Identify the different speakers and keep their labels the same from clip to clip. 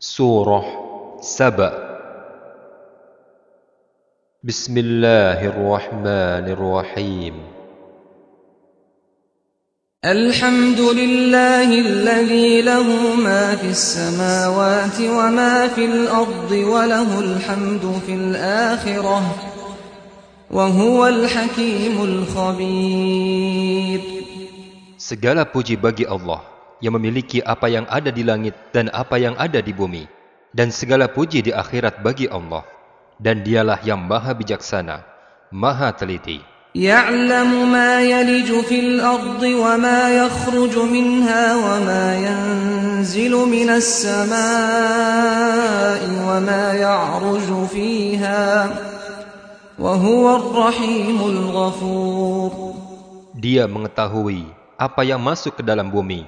Speaker 1: Surah Saba Bismillahirrahmanirrahim
Speaker 2: الحمد لله الذي له ما في السماوات وما في الأرض وله الحمد في الآخرة وهو الحكيم الخبير.
Speaker 1: Segala puji bagi Allah. yang memiliki apa yang ada di langit dan apa yang ada di bumi. Dan segala puji di akhirat bagi Allah. Dan dialah yang maha bijaksana, maha teliti.
Speaker 2: يعلم ما يلج في الأرض وما يخرج منها وما ينزل من السماء وما يعرج فيها وهو الرحيم الغفور
Speaker 1: Dia mengetahui apa yang masuk ke dalam bumi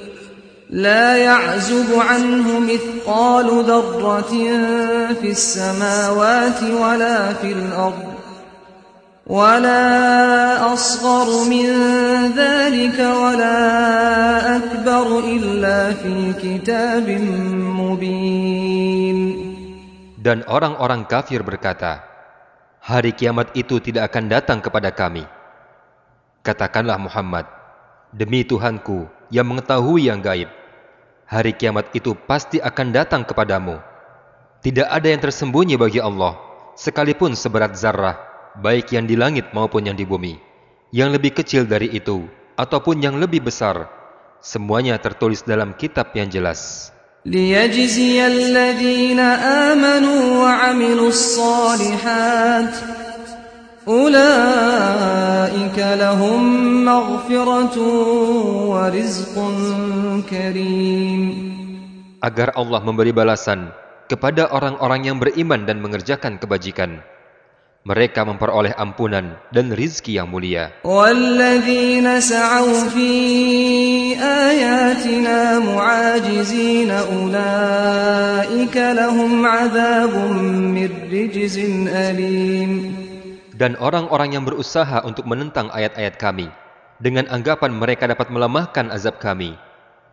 Speaker 2: لا يعزب عنه مثقال ذرة في السماوات ولا في الأرض ولا أصغر من ذلك ولا أكبر إلا في كتاب مبين
Speaker 1: Dan orang-orang kafir berkata, Hari kiamat itu tidak akan datang kepada kami. Katakanlah Muhammad, Demi Tuhanku yang mengetahui yang gaib, hari kiamat itu pasti akan datang kepadamu. Tidak ada yang tersembunyi bagi Allah, sekalipun seberat zarah, baik yang di langit maupun yang di bumi. Yang lebih kecil dari itu, ataupun yang lebih besar, semuanya tertulis dalam kitab yang jelas.
Speaker 2: ليجزي الذين آمنوا وعملوا الصالحات أولئك لهم مغفرة ورزق كريم
Speaker 1: Agar Allah memberi balasan kepada orang-orang yang beriman dan mengerjakan kebajikan. Mereka memperoleh ampunan dan rizki yang mulia.
Speaker 2: والذين سعوا في آياتنا معاجزين أولئك لهم عذاب من رجز أليم
Speaker 1: Dan orang-orang yang berusaha untuk menentang ayat-ayat kami, dengan anggapan mereka dapat melemahkan azab kami,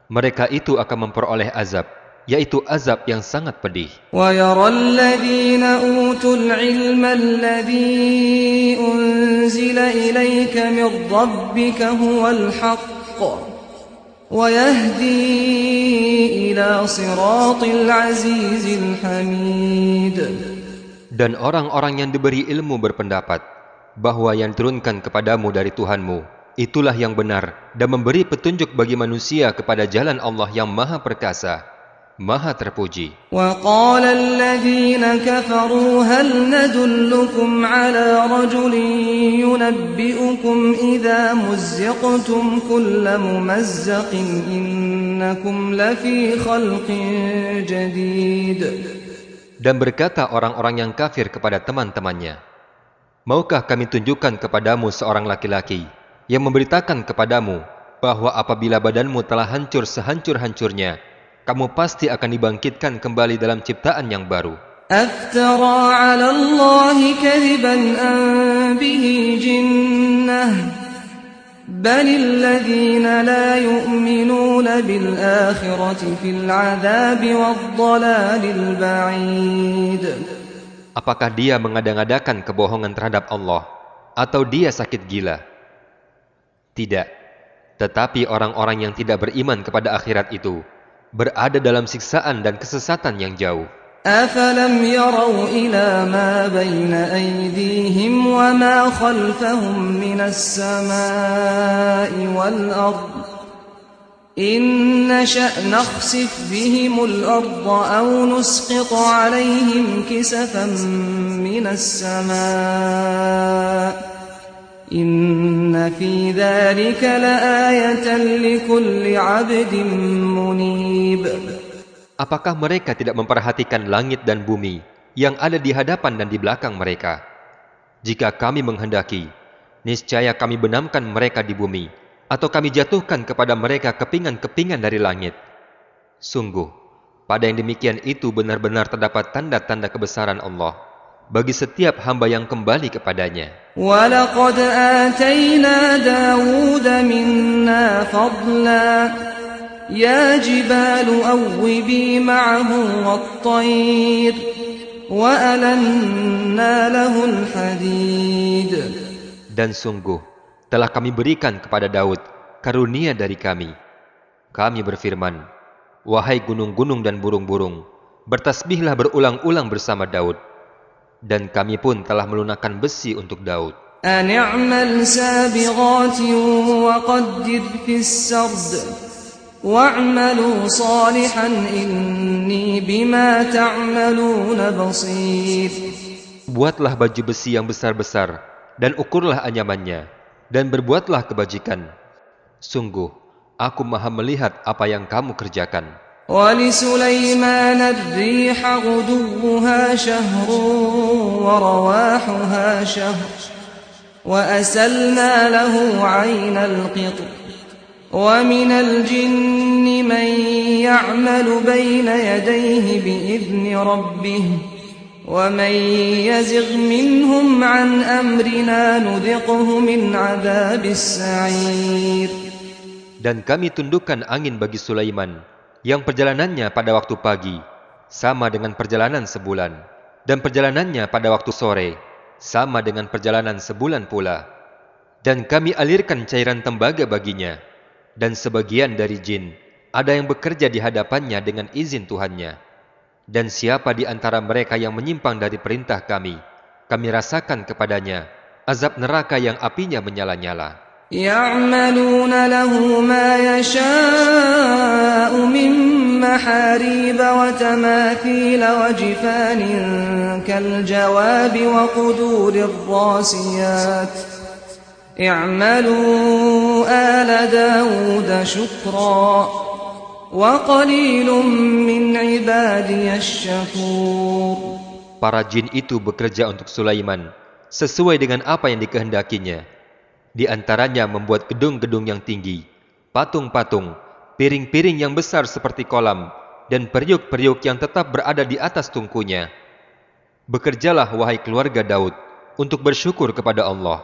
Speaker 1: mereka itu akan memperoleh azab, yaitu azab yang sangat pedih.
Speaker 2: ويرى الذين أوتوا العلم الذي أنزل إليك من ربك هو الحق ويهدي إلى صراط العزيز الحميد
Speaker 1: Dan orang-orang yang diberi ilmu berpendapat bahwa yang diturunkan kepadamu dari Tuhanmu itulah yang benar dan memberi petunjuk bagi manusia kepada jalan Allah yang maha perkasa, maha terpuji.
Speaker 2: وقال الذين كفروا هل ندلكم على رجل ينبئكم إذا مزقتم كل ممزق إنكم لفي خلق جديد
Speaker 1: Dan berkata orang-orang yang kafir kepada teman-temannya, Maukah kami tunjukkan kepadamu seorang laki-laki yang memberitakan kepadamu bahwa apabila badanmu telah hancur sehancur-hancurnya, kamu pasti akan dibangkitkan kembali dalam ciptaan yang baru.
Speaker 2: Aftara ala Allahi kariban an jinnah بل الذين لا يؤمنون بالآخرة في العذاب والضلال البعيد
Speaker 1: Apakah dia mengada-ngadakan kebohongan terhadap Allah atau dia sakit gila? Tidak. Tetapi orang-orang yang tidak beriman kepada akhirat itu berada dalam siksaan dan kesesatan yang jauh.
Speaker 2: أفلم يروا إلى ما بين أيديهم وما خلفهم من السماء والأرض إن نشأ نخسف بهم الأرض أو نسقط عليهم كسفا من السماء إن في ذلك لآية لكل عبد منيب
Speaker 1: Apakah mereka tidak memperhatikan langit dan bumi yang ada di hadapan dan di belakang mereka? Jika kami menghendaki, Niscaya kami benamkan mereka di bumi, atau kami jatuhkan kepada mereka kepingan-kepingan dari langit. Sungguh, pada yang demikian itu benar-benar terdapat tanda-tanda kebesaran Allah bagi setiap hamba yang kembali kepadanya.
Speaker 2: وَلَقَدْ آتَيْنَا دَاوُودَ مِنَّا فَضْلًا يَا جِبَالُ أَوِّبِي مَعَهُ وَالطَّيْرَ وَأَلَنَّا لَهُ الْحَدِيدَ
Speaker 1: Dan sungguh, telah kami berikan kepada Daud karunia dari kami. Kami berfirman, Wahai gunung-gunung dan burung-burung, bertasbihlah berulang-ulang bersama Daud. Dan kami pun telah melunakkan besi untuk Daud.
Speaker 2: أن اعمل سابغات وقدر في السرد واعملوا صالحا إني بما تعملون بصير
Speaker 1: Buatlah baju besi yang besar-besar, dan ukurlah anyamannya, dan berbuatlah kebajikan. Sungguh, aku maha melihat apa yang kamu kerjakan.
Speaker 2: ولسليمان الريح غدوها شهر ورواحها شهر وأسلنا له عين القطر ومن الجن من يعمل بين يديه بإذن ربه ومن يزغ منهم عن أمرنا نذقه من عذاب السعير
Speaker 1: Dan kami tundukkan angin bagi Sulaiman, yang perjalanannya pada waktu pagi, sama dengan perjalanan sebulan, dan perjalanannya pada waktu sore, sama dengan perjalanan sebulan pula. Dan kami alirkan cairan tembaga baginya, dan sebagian dari jin, ada yang bekerja di hadapannya dengan izin Tuhannya. Dan siapa di antara mereka yang menyimpang dari perintah kami, kami rasakan kepadanya azab neraka yang apinya menyala-nyala.
Speaker 2: يعملون له ما يشاء من محاريب وتماثيل وجفان كالجواب وقدور الراسيات اعملوا آل داود شكرا وقليل من عبادي الشكور
Speaker 1: Para jin itu bekerja untuk Sulaiman sesuai dengan apa yang dikehendakinya. Di antaranya membuat gedung-gedung yang tinggi, patung-patung, piring-piring yang besar seperti kolam, dan periuk-periuk yang tetap berada di atas tungkunya. Bekerjalah wahai keluarga Daud untuk bersyukur kepada Allah.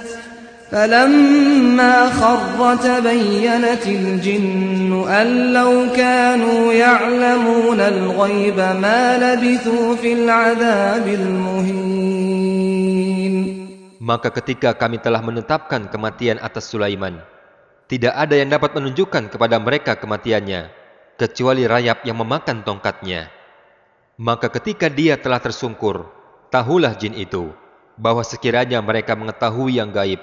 Speaker 2: فلما خر تبينت الجن أن لو كانوا يعلمون الغيب ما لبثوا في العذاب المهين
Speaker 1: Maka ketika kami telah menetapkan kematian atas Sulaiman, tidak ada yang dapat menunjukkan kepada mereka kematiannya, kecuali rayap yang memakan tongkatnya. Maka ketika dia telah tersungkur, tahulah jin itu, bahwa sekiranya mereka mengetahui yang gaib,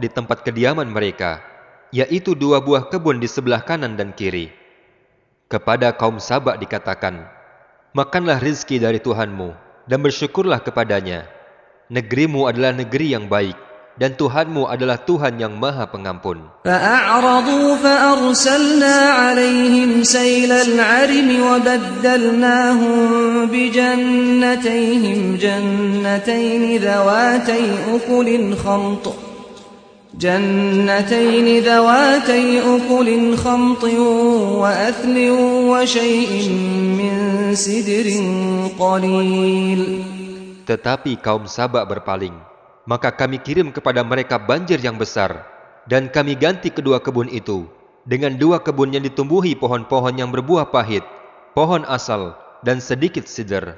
Speaker 1: di tempat kediaman mereka, yaitu dua buah kebun di sebelah kanan dan kiri. Kepada kaum Saba dikatakan, Makanlah rizki dari Tuhanmu, dan bersyukurlah kepadanya. Negerimu adalah negeri yang baik, dan Tuhanmu adalah Tuhan yang maha pengampun.
Speaker 2: فأعرضوا فأرسلنا عليهم سيل العرم وبدلناهم بجنتيهم جنتين ذواتي أكل خمط جنتين ذواتي أكل خمط وأثل وشيء من سدر قليل
Speaker 1: Tetapi kaum Saba berpaling, maka kami kirim kepada mereka banjir yang besar, dan kami ganti kedua kebun itu dengan dua kebun yang ditumbuhi pohon-pohon yang berbuah pahit, pohon asal, dan sedikit sidr.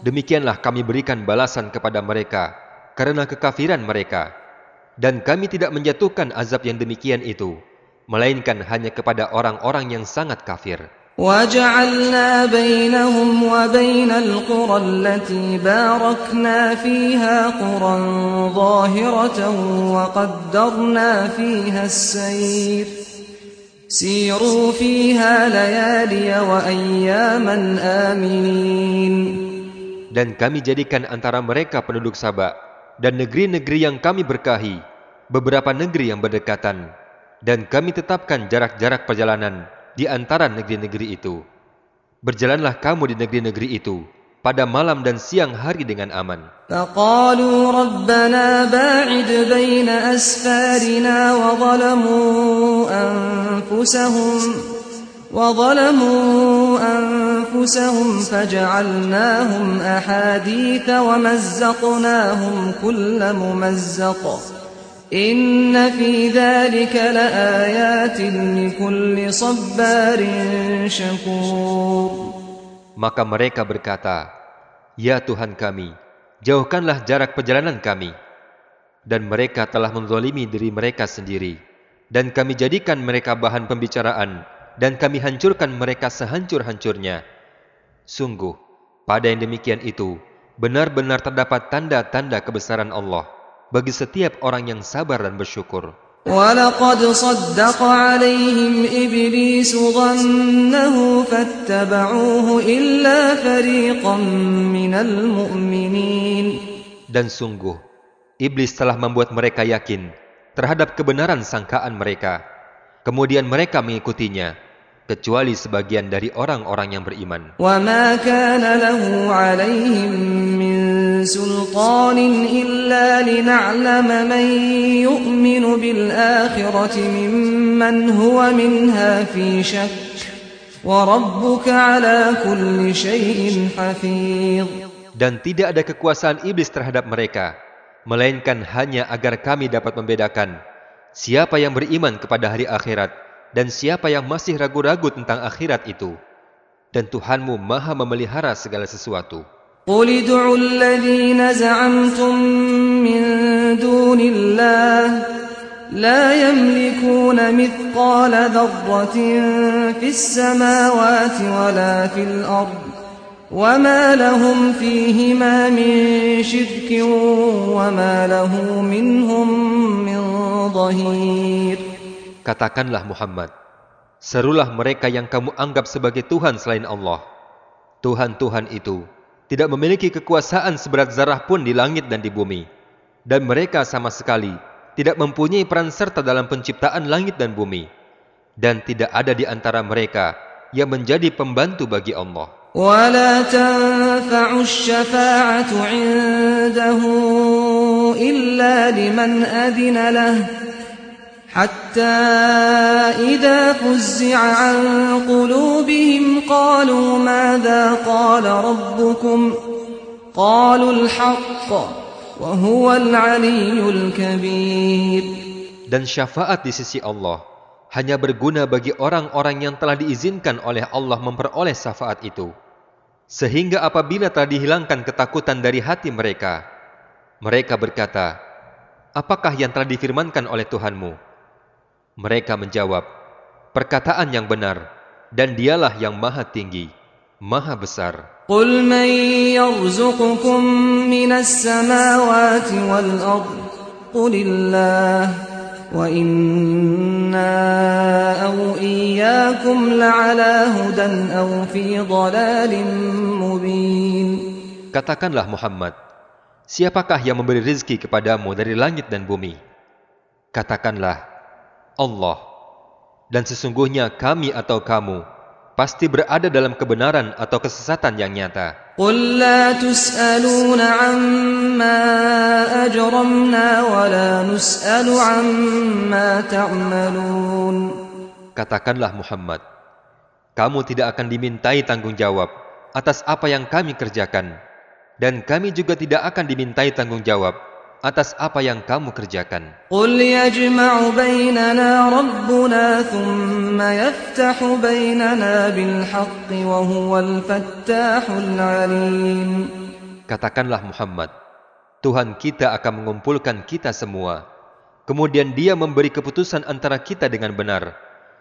Speaker 1: Demikianlah kami berikan balasan kepada mereka karena kekafiran mereka. Dan kami tidak menjatuhkan azab yang demikian itu, melainkan hanya kepada orang-orang yang sangat kafir.
Speaker 2: وجعلنا بينهم وبين القرى التي باركنا فيها قرى ظاهرة وقدرنا فيها السير سيروا فيها ليالي وأياما آمنين
Speaker 1: Dan kami jadikan antara mereka penduduk Sabak dan negeri-negeri yang kami berkahi, beberapa negeri yang berdekatan, dan kami tetapkan jarak-jarak perjalanan di antara negeri-negeri itu. Berjalanlah kamu di negeri-negeri itu pada malam dan siang hari dengan aman.
Speaker 2: فقالوا ربنا باعد بين أسفارنا وظلموا أنفسهم وظلموا أنفسهم فجعلناهم أحاديث ومزقناهم كل ممزق
Speaker 1: maka mereka berkata, Ya Tuhan kami, jauhkanlah jarak perjalanan kami. Dan mereka telah menzolimi diri mereka sendiri. Dan kami jadikan mereka bahan pembicaraan. Dan kami hancurkan mereka sehancur-hancurnya. Sungguh, pada yang demikian itu, benar-benar terdapat tanda-tanda kebesaran Allah bagi setiap orang yang sabar dan bersyukur.
Speaker 2: ولقد صدق عليهم إبليس ظنه فاتبعوه إلا فريقا من المؤمنين
Speaker 1: Dan sungguh, iblis telah membuat mereka yakin terhadap kebenaran sangkaan mereka. Kemudian mereka mengikutinya, kecuali sebagian dari orang-orang yang beriman.
Speaker 2: وما كان له عليهم من سلطان إلا لنعلم من يؤمن بالآخرة ممن هو منها في شك وربك على كل شيء حفيظ
Speaker 1: Dan tidak ada kekuasaan iblis terhadap mereka, melainkan hanya agar kami dapat membedakan siapa yang beriman kepada hari akhirat dan siapa yang masih ragu-ragu tentang akhirat itu. Dan Tuhanmu maha memelihara segala sesuatu.
Speaker 2: قل ادعوا الذين زعمتم من دون الله لا يملكون مثقال ذرة في السماوات ولا في الأرض وما لهم فيهما من شرك وما له منهم من ظهير
Speaker 1: Katakanlah Muhammad, serulah mereka yang kamu anggap sebagai Tuhan selain Allah. Tuhan-Tuhan itu tidak memiliki kekuasaan seberat zarah pun di langit dan di bumi. Dan mereka sama sekali tidak mempunyai peran serta dalam penciptaan langit dan bumi. Dan tidak ada di antara mereka yang menjadi pembantu bagi Allah.
Speaker 2: ولا تنفع الشفاعة عنده إلا لمن أذن له حتى إذا فزع عن قلوبهم قالوا ماذا قال ربكم قالوا الحق وهو العلي الكبير
Speaker 1: Dan syafaat di sisi Allah hanya berguna bagi orang-orang yang telah diizinkan oleh Allah memperoleh syafaat itu. Sehingga apabila telah dihilangkan ketakutan dari hati mereka, mereka berkata, Apakah yang telah difirmankan oleh Tuhanmu? Mereka menjawab, perkataan yang benar, dan dialah yang maha tinggi, maha besar.
Speaker 2: Qul man yarzuqukum minas samawati wal ard. Qulillah. Wa inna au iyyakum la'ala hudan au fi dhalalin mubin.
Speaker 1: Katakanlah Muhammad, siapakah yang memberi rizki kepadamu dari langit dan bumi? Katakanlah, Allah, dan sesungguhnya kami atau kamu pasti berada dalam kebenaran atau kesesatan yang nyata. Katakanlah Muhammad, kamu tidak akan dimintai tanggung jawab atas apa yang kami kerjakan dan kami juga tidak akan dimintai tanggung jawab atas apa yang kamu kerjakan. Katakanlah Muhammad, Tuhan kita akan mengumpulkan kita semua. Kemudian dia memberi keputusan antara kita dengan benar.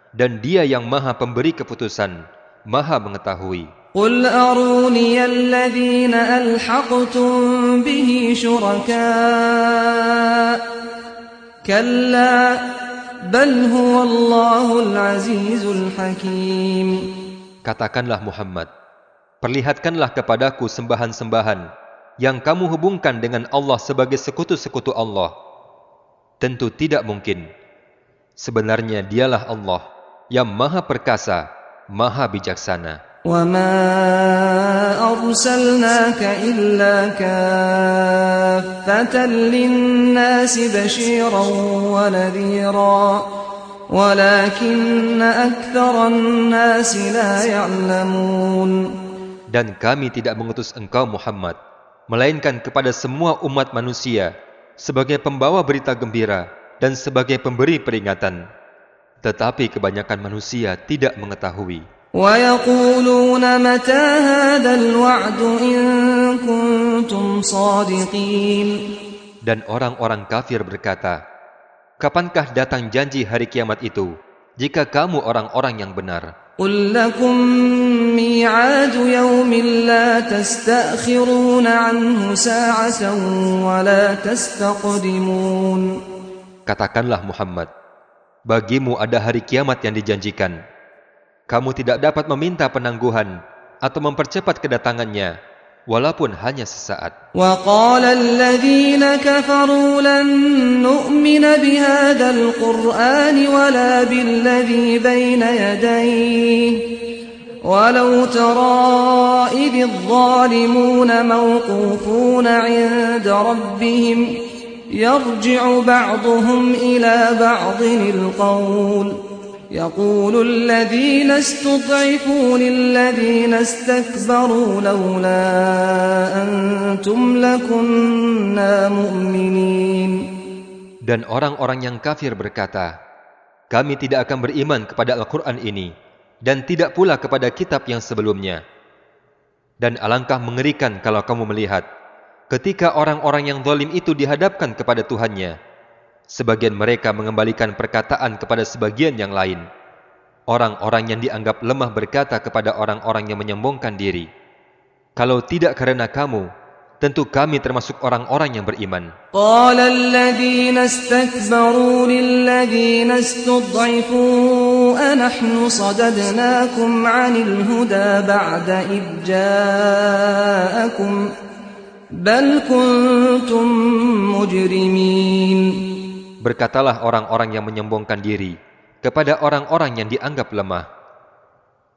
Speaker 1: Dan dia yang maha pemberi keputusan, maha mengetahui.
Speaker 2: Qul aruniya alladhina alhaqtum به شركاء كلا بل هو الله العزيز الحكيم
Speaker 1: Katakanlah Muhammad, perlihatkanlah kepadaku sembahan-sembahan yang kamu hubungkan dengan Allah sebagai sekutu-sekutu Allah. Tentu tidak mungkin. Sebenarnya dialah Allah yang maha perkasa, maha bijaksana.
Speaker 2: وما أرسلناك إلا كافة للناس بشيرا ونذيرا ولكن أكثر الناس لا يعلمون
Speaker 1: Dan kami tidak mengutus engkau Muhammad, melainkan kepada semua umat manusia sebagai pembawa berita gembira dan sebagai pemberi peringatan. Tetapi kebanyakan manusia tidak mengetahui.
Speaker 2: ويقولون متى هذا الوعد إن كنتم صادقين
Speaker 1: Dan orang-orang kafir berkata, Kapankah datang janji hari kiamat itu, jika kamu orang-orang yang benar?
Speaker 2: قل لكم ميعاد يوم لا تستأخرون عنه ساعة ولا تستقدمون
Speaker 1: Katakanlah Muhammad, bagimu ada hari kiamat yang dijanjikan. Kamu tidak dapat meminta penangguhan atau mempercepat kedatangannya, walaupun hanya sesaat.
Speaker 2: وقال الذين كفروا لن نؤمن بهذا القرآن ولا بالذي بين يديه ولو ترى إذ الظالمون موقوفون عند ربهم يرجع بعضهم إلى بعض القول يقول الذين استضعفوا للذين استكبروا لولا أنتم لكنا مؤمنين
Speaker 1: Dan orang-orang yang kafir berkata, Kami tidak akan beriman kepada Al-Quran ini, dan tidak pula kepada kitab yang sebelumnya. Dan alangkah mengerikan kalau kamu melihat, ketika orang-orang yang zalim itu dihadapkan kepada Tuhannya, Sebagian mereka mengembalikan perkataan kepada sebagian yang lain. Orang-orang yang dianggap lemah berkata kepada orang-orang yang menyombongkan diri, Kalau tidak karena kamu, tentu kami termasuk orang-orang yang beriman.
Speaker 2: Qala.
Speaker 1: Berkatalah orang-orang yang menyombongkan diri kepada orang-orang yang dianggap lemah.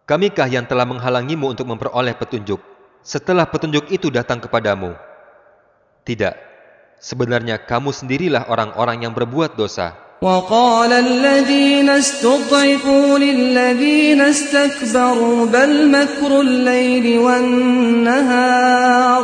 Speaker 1: Kamikah yang telah menghalangimu untuk memperoleh petunjuk setelah petunjuk itu datang kepadamu? Tidak. Sebenarnya kamu sendirilah orang-orang yang berbuat dosa.
Speaker 2: وقال الذين استضعفوا للذين استكبروا بل مكر الليل والنهار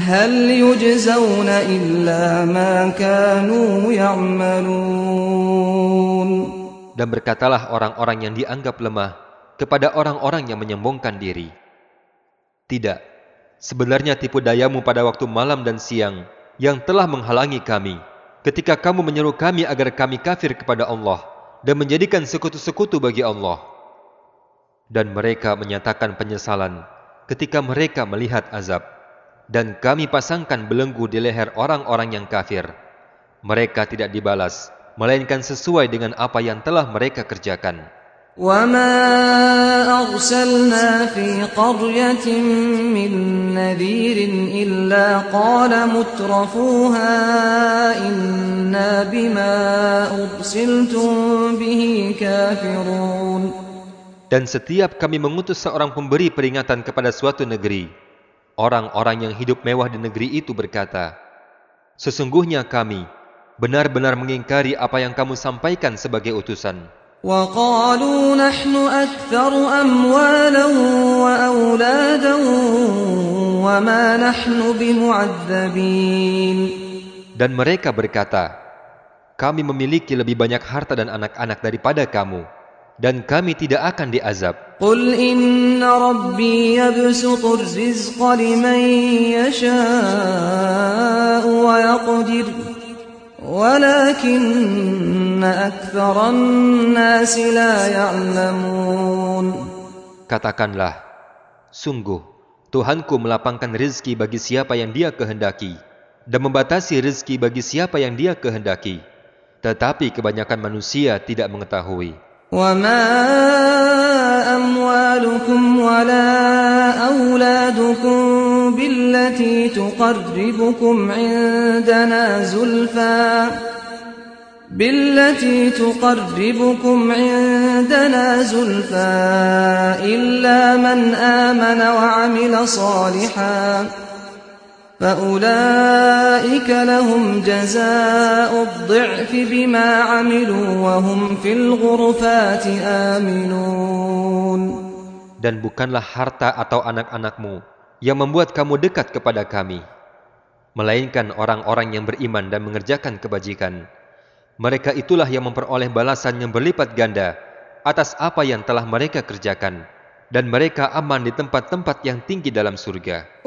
Speaker 2: هل يجزون إلا ما كانوا يعملون
Speaker 1: Dan berkatalah orang-orang yang dianggap lemah kepada orang-orang yang menyombongkan diri. Tidak, sebenarnya tipu dayamu pada waktu malam dan siang yang telah menghalangi kami ketika kamu menyeru kami agar kami kafir kepada Allah dan menjadikan sekutu-sekutu bagi Allah. Dan mereka menyatakan penyesalan ketika mereka melihat azab. dan kami pasangkan belenggu di leher orang-orang yang kafir. Mereka tidak dibalas, melainkan sesuai dengan apa yang telah mereka kerjakan. Dan setiap kami mengutus seorang pemberi peringatan kepada suatu negeri, orang-orang yang hidup mewah di negeri itu berkata, Sesungguhnya kami benar-benar mengingkari apa yang kamu sampaikan sebagai utusan.
Speaker 2: وقالوا نحن أكثر أموالا وأولادا وما نحن بمعذبين
Speaker 1: Dan mereka berkata, kami memiliki lebih banyak harta dan anak-anak daripada kamu, dan kami tidak akan diazab.
Speaker 2: Qul inna rabbi yabsutur rizqa liman yasha'u wa yaqdir walakinna aktharan nasi la ya'lamun.
Speaker 1: Katakanlah, sungguh Tuhanku melapangkan rizki bagi siapa yang dia kehendaki dan membatasi rizki bagi siapa yang dia kehendaki. Tetapi kebanyakan manusia tidak mengetahui.
Speaker 2: وما أموالكم ولا أولادكم بالتي تقربكم عندنا زلفى بالتي تقربكم عندنا زلفى إلا من آمن وعمل صالحا فأولئك لهم جزاء الضعف بما عملوا وهم في الغرفات آمنون
Speaker 1: Dan bukanlah harta atau anak-anakmu yang membuat kamu dekat kepada kami, melainkan orang-orang yang beriman dan mengerjakan kebajikan. Mereka itulah yang memperoleh balasan yang berlipat ganda atas apa yang telah mereka kerjakan. dan mereka aman di tempat-tempat yang tinggi dalam surga.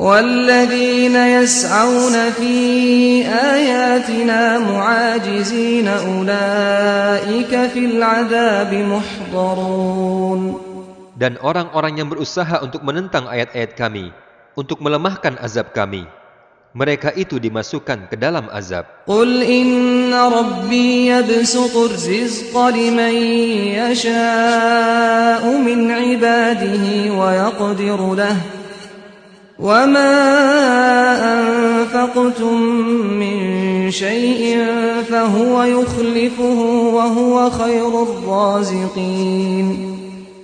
Speaker 1: Dan orang-orang yang berusaha untuk menentang ayat-ayat kami, untuk melemahkan azab kami, mereka itu dimasukkan ke dalam azab.
Speaker 2: Qul inna rabbi yabsutur rizqa liman yasha'u min ibadihi wa yaqdiru lah.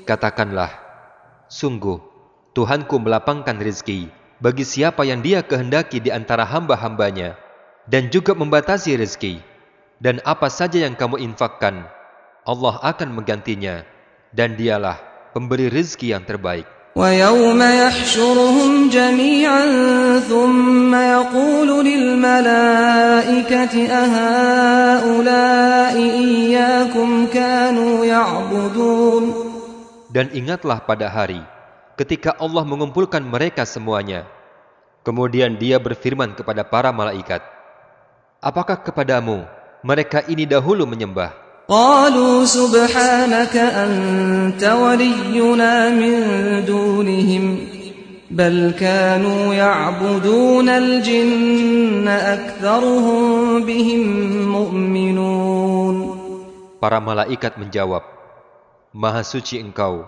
Speaker 1: Katakanlah, sungguh Tuhanku melapangkan rezeki bagi siapa yang dia kehendaki di antara hamba-hambanya dan juga membatasi rizki. Dan apa saja yang kamu infakkan, Allah akan menggantinya dan dialah pemberi rizki yang terbaik.
Speaker 2: ويوم يحشرهم جميعا ثم يقول للملائكة أهؤلاء إياكم كانوا يعبدون
Speaker 1: Dan ingatlah pada hari ketika Allah mengumpulkan mereka semuanya. Kemudian dia berfirman kepada para malaikat, Apakah kepadamu mereka ini dahulu menyembah?
Speaker 2: قالوا سبحانك أنت ولينا من دونهم بل كانوا يعبدون الجن أكثرهم بهم مؤمنون
Speaker 1: Para malaikat menjawab, Maha suci engkau,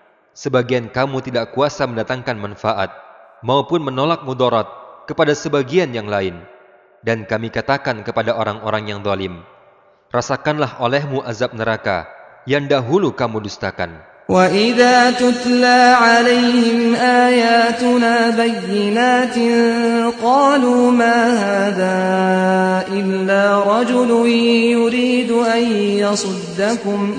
Speaker 1: sebagian kamu tidak kuasa mendatangkan manfaat maupun menolak mudarat kepada sebagian yang lain. Dan kami katakan kepada orang-orang yang zalim, rasakanlah olehmu azab neraka yang dahulu kamu dustakan.
Speaker 2: وإذا تتلى عليهم آياتنا بينات قالوا ما هذا إلا رجل يريد أن يصدكم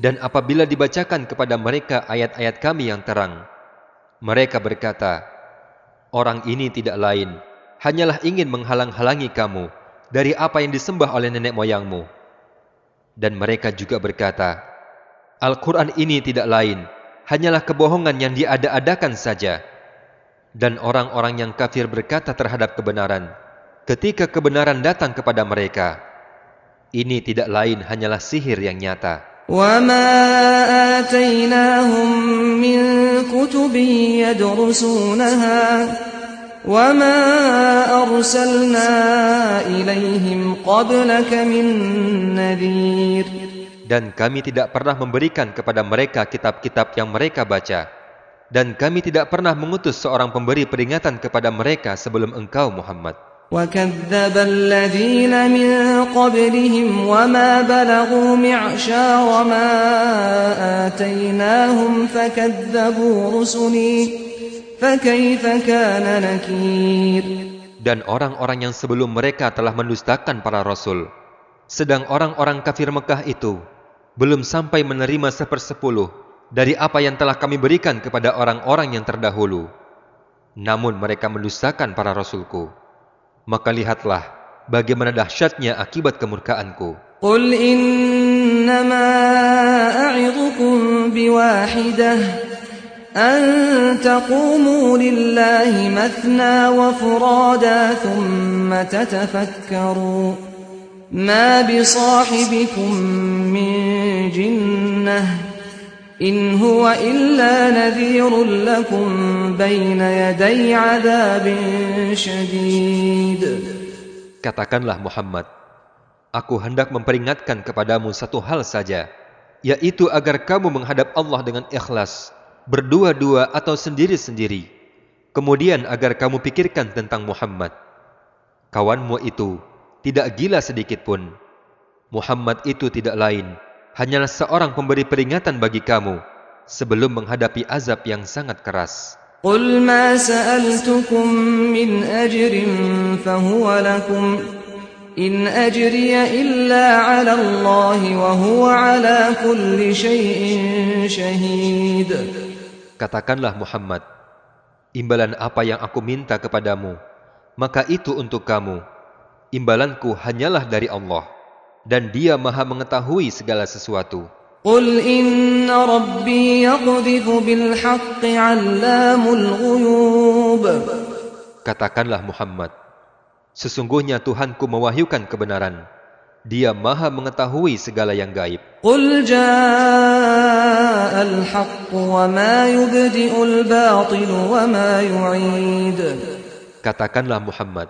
Speaker 1: Dan apabila dibacakan kepada mereka ayat-ayat kami yang terang, mereka berkata, Orang ini tidak lain, hanyalah ingin menghalang-halangi kamu dari apa yang disembah oleh nenek moyangmu. Dan mereka juga berkata, Al-Quran ini tidak lain, hanyalah kebohongan yang diada-adakan saja. Dan orang-orang yang kafir berkata terhadap kebenaran, ketika kebenaran datang kepada mereka, ini tidak lain hanyalah sihir yang nyata.
Speaker 2: وما آتيناهم من كتب يدرسونها وما أرسلنا إليهم قبلك من نذير
Speaker 1: Dan kami tidak pernah memberikan kepada mereka kitab-kitab yang mereka baca. Dan kami tidak pernah mengutus seorang pemberi peringatan kepada mereka sebelum engkau Muhammad.
Speaker 2: وكذب الذين من قبلهم وما بلغوا معشار ما آتيناهم فكذبوا رسلي فكيف كان نكير
Speaker 1: Dan orang-orang yang sebelum mereka telah mendustakan para rasul. Sedang orang-orang kafir Mekah itu belum sampai menerima sepersepuluh dari apa yang telah kami berikan kepada orang-orang yang terdahulu. Namun mereka mendustakan para rasulku. Maka lihatlah bagaimana dahsyatnya akibat kemurkaanku.
Speaker 2: قل إنما أعظكم بواحدة أن تقوموا لله مثنى وفرادا ثم تتفكروا ما بصاحبكم من جنة إن هو إلا نذير لكم بين يدي عذاب شديد
Speaker 1: Katakanlah Muhammad, aku hendak memperingatkan kepadamu satu hal saja, yaitu agar kamu menghadap Allah dengan ikhlas, berdua-dua atau sendiri-sendiri. Kemudian agar kamu pikirkan tentang Muhammad. Kawanmu itu tidak gila sedikit pun. Muhammad itu tidak lain, hanyalah seorang pemberi peringatan bagi kamu sebelum menghadapi azab yang sangat keras.
Speaker 2: قل ما سألتكم من أجر فهو لكم إن أجري إلا على الله وهو على كل شيء شهيد
Speaker 1: Katakanlah Muhammad, imbalan apa yang aku minta kepadamu, maka itu untuk kamu. Imbalanku hanyalah dari Allah, dan dia maha mengetahui segala sesuatu.
Speaker 2: قل إن ربي يقذف بالحق علام الغيوب
Speaker 1: Katakanlah Muhammad, sesungguhnya Tuhanku mewahyukan kebenaran. Dia maha mengetahui segala yang gaib.
Speaker 2: قل جاء الحق وما يبدئ الباطل وما يعيد
Speaker 1: Katakanlah Muhammad,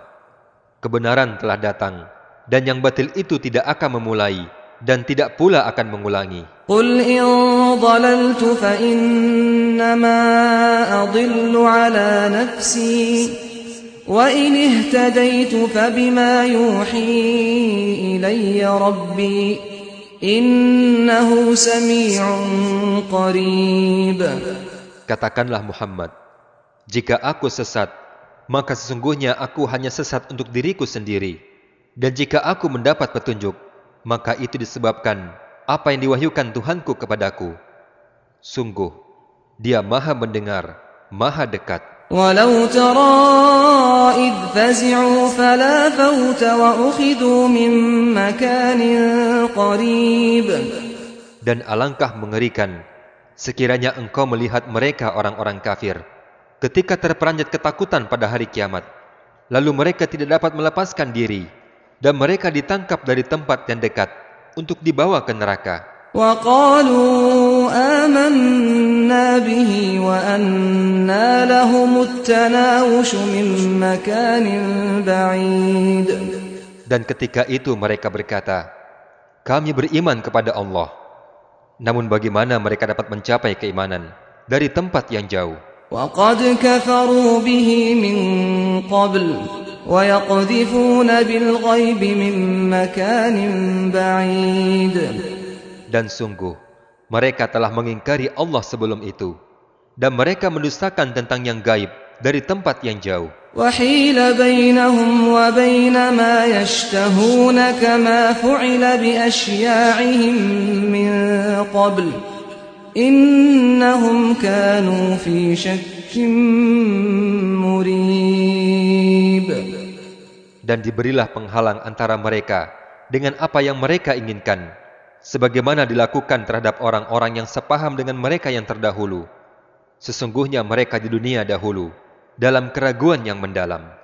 Speaker 1: kebenaran telah datang, dan yang batil itu tidak akan memulai dan tidak pula akan mengulangi.
Speaker 2: Qul in dhalaltu fa innama adillu ala nafsi wa in ihtadaitu fa bima yuhi ilayya rabbi innahu sami'un qarib.
Speaker 1: Katakanlah Muhammad, jika aku sesat, maka sesungguhnya aku hanya sesat untuk diriku sendiri. Dan jika aku mendapat petunjuk, maka itu disebabkan apa yang diwahyukan Tuhanku kepadaku. Sungguh, dia maha mendengar, maha dekat.
Speaker 2: ولو ترى إذ فزعوا فلا فوت وأخذوا من مكان قريب
Speaker 1: Dan alangkah mengerikan, sekiranya engkau melihat mereka orang-orang kafir, ketika terperanjat ketakutan pada hari kiamat, lalu mereka tidak dapat melepaskan diri, dan mereka ditangkap dari tempat yang dekat untuk dibawa ke neraka.
Speaker 2: وقالوا آمنا به وأنا لهم التناوش من مكان بعيد
Speaker 1: Dan ketika itu mereka berkata, kami beriman kepada Allah. Namun bagaimana mereka dapat mencapai keimanan dari tempat yang jauh?
Speaker 2: وقد كفروا به من قبل ويقذفون بالغيب من مكان بعيد
Speaker 1: Dan sungguh, mereka telah mengingkari Allah sebelum itu. dan mereka mendustakan tentang yang gaib dari tempat yang jauh.
Speaker 2: وحيل بينهم وبين ما يشتهون كما فعل بأشياعهم من قبل إنهم كانوا في شك مريب
Speaker 1: Dan diberilah penghalang antara mereka dengan apa yang mereka inginkan, sebagaimana dilakukan terhadap orang-orang yang sepaham dengan mereka yang terdahulu. Sesungguhnya mereka di dunia dahulu dalam keraguan yang mendalam.